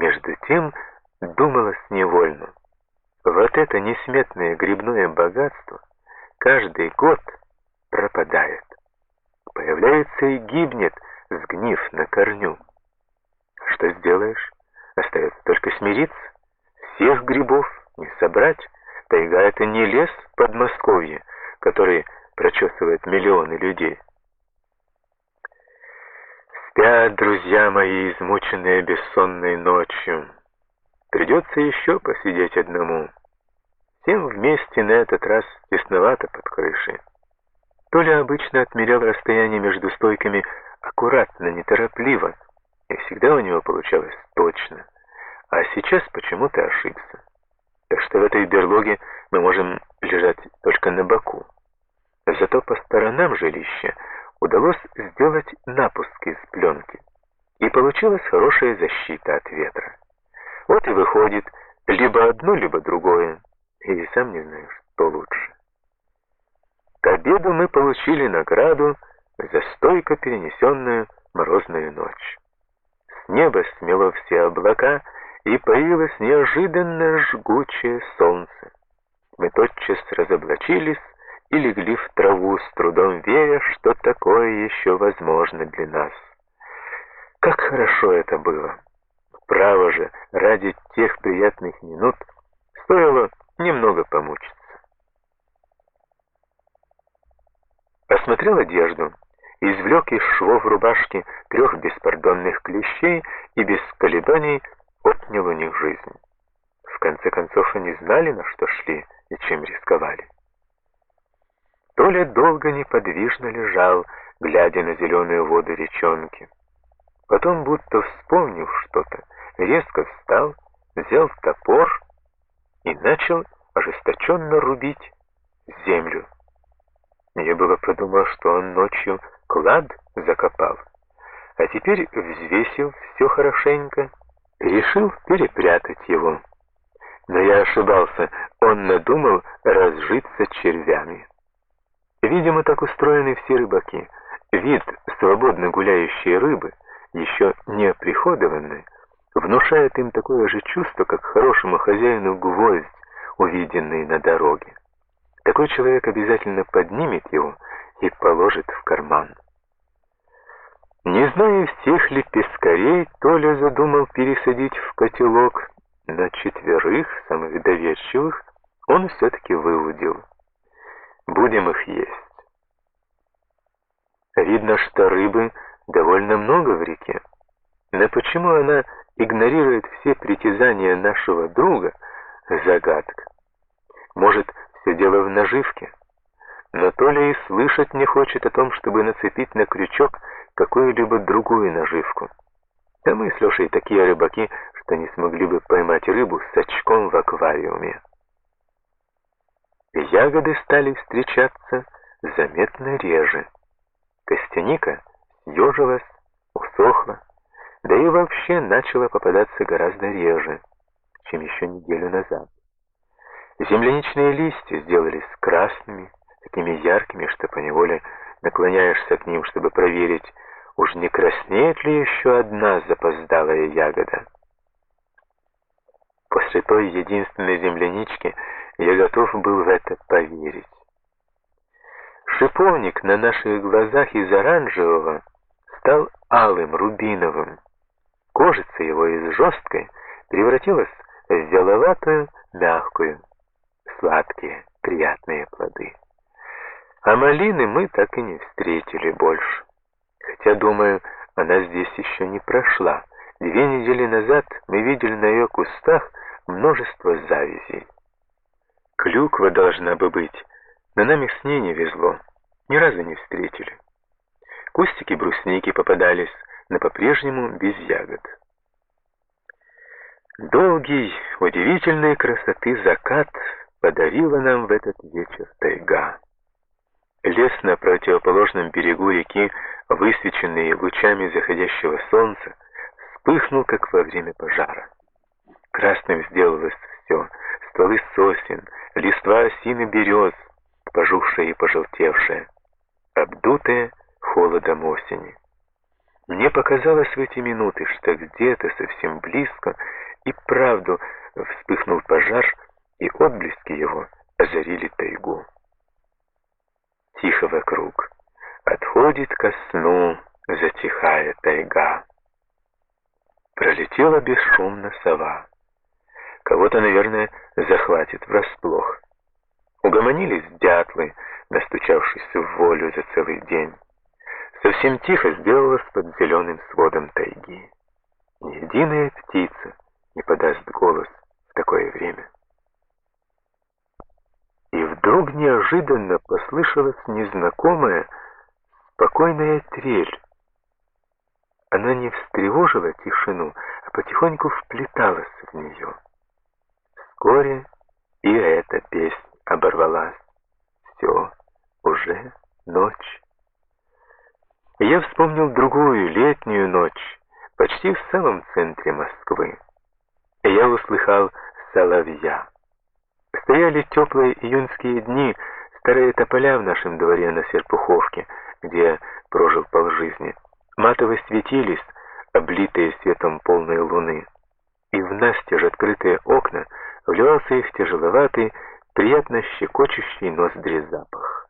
Между тем думалось невольно. Вот это несметное грибное богатство каждый год пропадает. Появляется и гибнет, сгнив на корню. Что сделаешь? Остается только смириться. Всех грибов не собрать. Тайга — это не лес Подмосковья, который прочесывает миллионы людей. Спят, друзья мои, измученные бессонной ночью. Придется еще посидеть одному. Всем вместе на этот раз тесновато под крышей. Толя обычно отмерял расстояние между стойками аккуратно, неторопливо, и всегда у него получалось точно. А сейчас почему-то ошибся. Так что в этой берлоге мы можем лежать только на боку. Зато по сторонам жилища удалось сделать напуск из пленки, и получилась хорошая защита от ветра. Вот и выходит либо одно, либо другое, и сам не знаю, что лучше. К обеду мы получили награду за стойко перенесенную морозную ночь. С неба смело все облака, и появилось неожиданно жгучее солнце. Мы тотчас разоблачились и легли в траву, с трудом веря, что такое еще возможно для нас. Как хорошо это было! Право же, ради тех приятных минут стоило немного помучиться. Осмотрел одежду, извлек из швов рубашки трех беспардонных клещей и без колебаний отнял у них жизнь. В конце концов, они знали, на что шли и чем рисковали. Толя долго неподвижно лежал, глядя на зеленую воду речонки. Потом, будто вспомнив что-то, резко встал, взял топор и начал ожесточенно рубить землю. Я было подумал, что он ночью клад закопал, а теперь взвесил все хорошенько и решил перепрятать его. Но я ошибался, он надумал разжиться червями. Видимо, так устроены все рыбаки. Вид свободно гуляющей рыбы, еще не оприходованной, внушает им такое же чувство, как хорошему хозяину гвоздь, увиденный на дороге. Такой человек обязательно поднимет его и положит в карман. Не зная всех ли пескарей, Толя задумал пересадить в котелок, на четверых, самых доверчивых, он все-таки выудил. Будем их есть. Видно, что рыбы довольно много в реке. Но почему она игнорирует все притязания нашего друга, загадка. Может, все дело в наживке? Но то ли и слышать не хочет о том, чтобы нацепить на крючок какую-либо другую наживку. Да мы с Лешей такие рыбаки, что не смогли бы поймать рыбу с очком в аквариуме. Ягоды стали встречаться заметно реже. Костяника съежилась, усохла, да и вообще начала попадаться гораздо реже, чем еще неделю назад. Земляничные листья сделались красными, такими яркими, что поневоле наклоняешься к ним, чтобы проверить, уж не краснеет ли еще одна запоздалая ягода. После той единственной землянички я готов был в это поверить. Шиповник на наших глазах из оранжевого стал алым, рубиновым. Кожица его из жесткой превратилась в веловатую, мягкую, сладкие, приятные плоды. А малины мы так и не встретили больше. Хотя, думаю, она здесь еще не прошла. Две недели назад мы видели на ее кустах множество завязей. Клюква должна бы быть, но нам их с ней не везло, ни разу не встретили. Кустики брусники попадались, но по-прежнему без ягод. Долгий, удивительной красоты закат подарила нам в этот вечер тайга. Лес на противоположном берегу реки, высвеченный лучами заходящего солнца, вспыхнул, как во время пожара. Красным сделалось все, стволы сосен, листва осины берез, пожухшая и пожелтевшая, обдутая холодом осени. Мне показалось в эти минуты, что где-то совсем близко и правду вспыхнул пожар, и отблески его озарили тайгу. Тихо вокруг, отходит ко сну, затихая тайга. Пролетела бесшумно сова. Кого-то, наверное, захватит врасплох. Угомонились дятлы, настучавшись в волю за целый день. Совсем тихо сделалось под зеленым сводом тайги. Ни единая птица не подаст голос в такое время. И вдруг неожиданно послышалась незнакомая, спокойная трель. Она не встревожила тишину, а потихоньку вплеталась в нее. Вскоре и эта песня оборвалась. Все, уже ночь. Я вспомнил другую летнюю ночь, почти в самом центре Москвы. Я услыхал соловья. Стояли теплые июньские дни, старые тополя в нашем дворе на Серпуховке, где прожил полжизни. Матово светились, облитые светом полной луны. И в настежь открытые окна вливался их тяжеловатый, приятно щекочущий ноздри запах.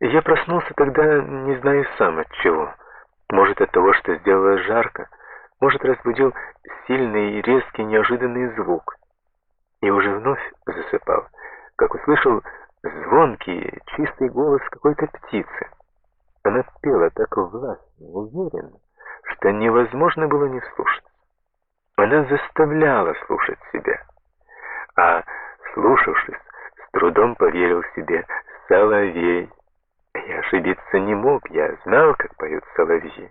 Я проснулся тогда, не знаю сам от чего. Может, от того, что сделалось жарко, может, разбудил сильный, резкий, неожиданный звук. И уже вновь засыпал, как услышал звонкий, чистый голос какой-то птицы. Она пела так властно, уверенно, что невозможно было не слушать. Она заставляла слушать себя. А, слушавшись, с трудом поверил себе «Соловей». Я ошибиться не мог, я знал, как поют соловьи.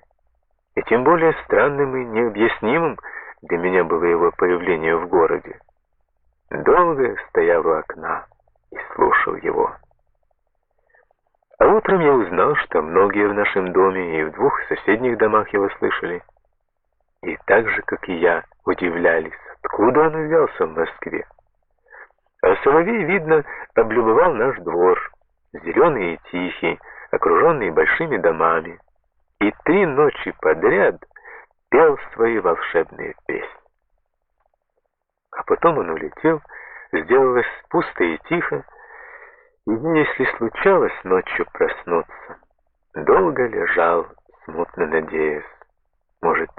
И тем более странным и необъяснимым для меня было его появление в городе. Долго стоял у окна и слушал его. А утром я узнал, что многие в нашем доме и в двух соседних домах его слышали. И так же, как и я, удивлялись, откуда он взялся в Москве. А Соловей, видно, облюбовал наш двор — зеленый и тихий, окруженный большими домами, и три ночи подряд пел свои волшебные песни. А потом он улетел, сделалось пусто и тихо, и если случалось ночью проснуться, долго лежал, смутно надеясь, может,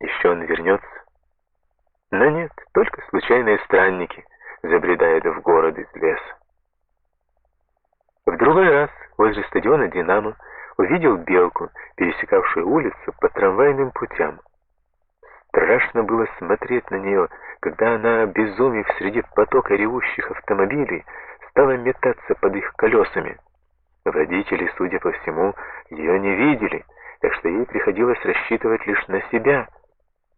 еще он вернется. Но нет, только случайные странники забредают в город из леса. В другой раз возле стадиона «Динамо» увидел белку, пересекавшую улицу по трамвайным путям. Страшно было смотреть на нее, когда она, обезумев среди потока ревущих автомобилей, стала метаться под их колесами. Водители, судя по всему, ее не видели, так что ей приходилось рассчитывать лишь на себя.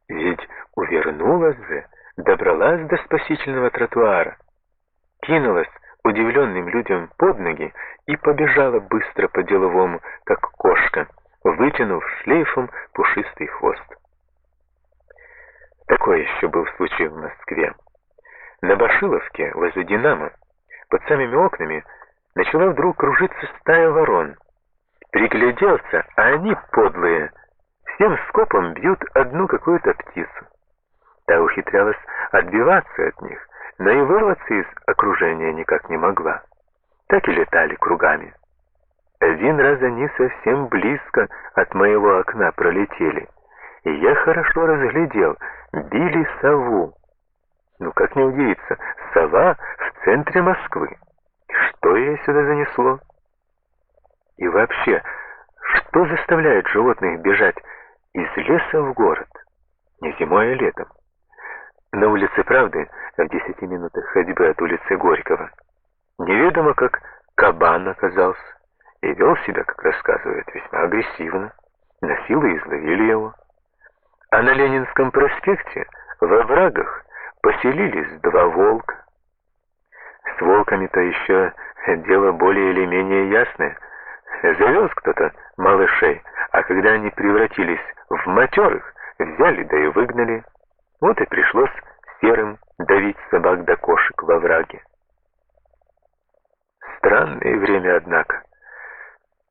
Ведь увернулась же, добралась до спасительного тротуара, кинулась удивленным людям под ноги и побежала быстро по-деловому, как кошка, вытянув шлейфом пушистый хвост. Такой еще был случай в Москве. На Башиловке, возле «Динамо», под самыми окнами, начала вдруг кружиться стая ворон. Пригляделся, а они, подлые, всем скопом бьют одну какую-то птицу. Та ухитрялась отбиваться от них, но и вырваться из окружения никак не могла. Так и летали кругами. Один раз они совсем близко от моего окна пролетели, и я хорошо разглядел, били сову. Ну как не удивиться, сова в центре Москвы. Что ее сюда занесло? И вообще, что заставляет животных бежать из леса в город? Не зимой, а летом. На улице Правды, в десяти минутах ходьбы от улицы Горького, неведомо как кабан оказался и вел себя, как рассказывают, весьма агрессивно. На силу изловили его. А на Ленинском проспекте, во врагах, поселились два волка. С волками-то еще дело более или менее ясное. Завез кто-то малышей, а когда они превратились в матерых, взяли да и выгнали. Вот и пришлось серым давить собак до кошек во враге. Странное время, однако.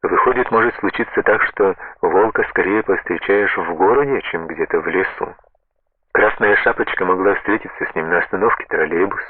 Выходит, может случиться так, что волка скорее повстречаешь в городе, чем где-то в лесу. Красная шапочка могла встретиться с ним на остановке троллейбус,